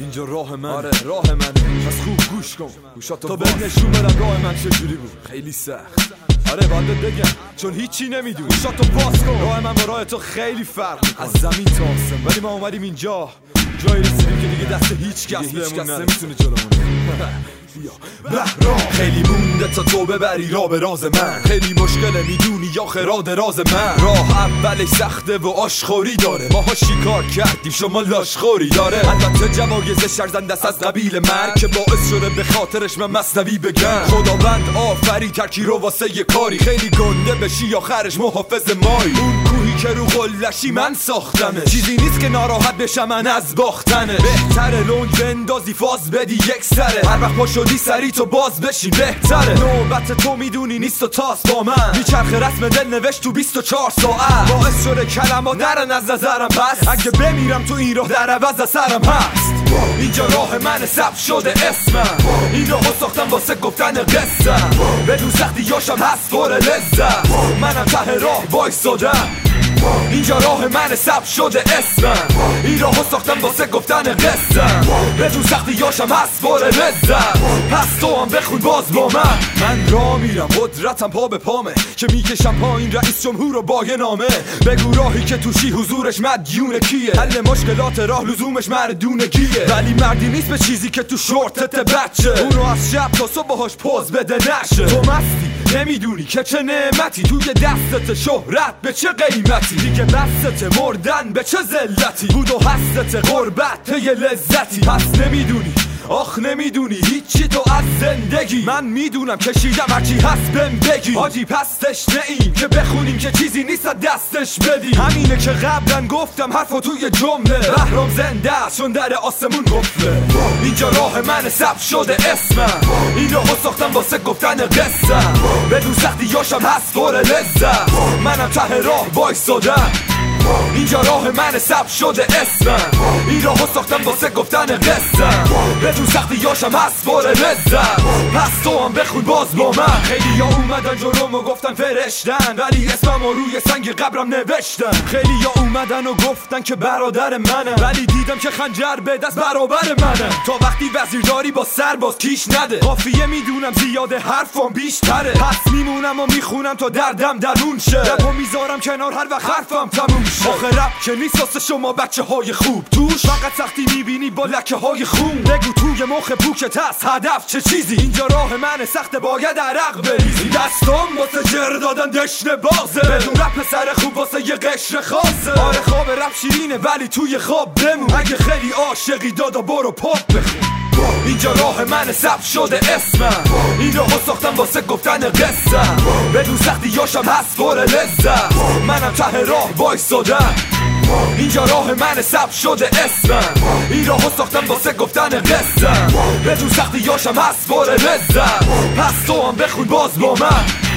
اینجا راه من. آره راه منه پس خوب گوش کن. گوشاتو تا به نشون بدم راه من چجوری بود؟ خیلی سخت. آره باید بگم. چون هیچی نمی‌دونی. گوشاتو باز کن. راه من با راه تو خیلی فرق از زمین تا آسمون ولی ما اومدیم اینجا. جایی رسیدیم که دیگه دست هیچ کس بهمون نمی‌تونه جلومونه بهرام. خیلی مونده تا تو ببری را به راز من. خیلی مشکله می‌دونی یا خراد راز من. راه اولش سخته و آشخوری داره. ماها شکار کردیم شما لاشخوری داره. البته جوایز شرزنده از قبیل من که باعث شده به خاطرش من مصنوی بگم. خداوند آفری ترکی رو واسه یه کاری. خیلی گنده بشی آخرش محافظ مای اون که رو قلشی من ساختمه چیزی نیست که ناراحت بشم من از باختنه. بهتره لنگ بندازی فاز بدی یک سره. هر وقت شدی سری تو باز بشی بهتره. نوبت تو می‌دونی نیست و تاس با من. میچرخ رسم دل نوشت تو 24 ساعت. باعث شده کلمات نرن از نظرم پس. اگه بمیرم تو این راه در عوض سرم هست. اینجا راه من سب شده اسمم. اینو ساختم واسه گفتن قصم بدون سختی یاشم هست پر لذت. منم ته راه وایسادم. اینجا راه من سب شده اسمم. این راه ساختم واسه گفتن قصم بدون سختی یاشم هست بار لذت. پس تو هم بخون باز با من. من را میرم قدرتم پا به پامه. که می‌کشم پایین رئیس جمهور و باگ نامه. بگو راهی که توشی حضورش مدیون کیه. حل مشکلات راه لزومش مردونگیه ولی مردی نیست به چیزی که تو شورتت بچه. اونو از شب تا صبح باهاش پوز بده نشه. تو مستی. نمی‌دونی که چه نعمتی. توی دستت شهرت به چه قیمتی؟ دیگه بستت مردن به چه ذلتی؟ بود و هستت غربت یه لذتی. پس نمی‌دونی آخ نمی‌دونی هیچی تو از زندگی. من می‌دونم کشیدم هرچی هست بهم بگی. حاجی پس تشنه ایم که بخونیم که چیزی نیست دستش بدی. همینه که قبلا گفتم حرفو توی جمله. بهرام زنده است چون در آسمون گفته اینجا راه من سب شده اسمم اینو ساختم واسه گفتن قصم بدون سختی یاشم هست پر لذت. منم ته راه وایسادم اینجا راه من سب شده اسمم. این راهو ساختم واسه گفتن قصم بدون سختی یاشم هست بار لذت. پس تو هم بخون باز با من. خیلی یا اومدن جلوم و گفتن فرشتن. ولی اسمم و روی سنگ قبرم نوشتن. خیلی یا اومدن و گفتن که برادر منم. ولی دیدم که خنجر به دست برابر منم تا وقتی وزیرداری با سرباز کیش نده. قافیه می‌دونم زیاده حرفم بیشتره. پس میمونم و می‌خونم تا دردم درون شه. می‌ذارم کنار هر وقت حرفم تموم آخه رب که نیست شما بچه های خوب. توش فقط سختی می‌بینی با لکه های خون. بگو توی مخ پوکت هست هدف چه چیزی؟ اینجا راه من سخت باید عرق بریزی. دستم واسه جر دادن دشن بازه. بدون رپ سر خوب واسه یه قشر خاصه. آره خواب رپ شیرینه ولی توی خواب بمون. اگه خیلی عاشقی دادا برو پاپ بخون. اینجا راه من سب شده اسمم. این راهو ساختم واسه گفتن قصم بدون سختی یاشم هست پر لذت. منم ته راه وایسادم. اینجا راه من سب شده اسمم. این راهو ساختم واسه گفتن قصم بدون سختی یاشم هست پر لذت. پس تو هم بخون باز با من.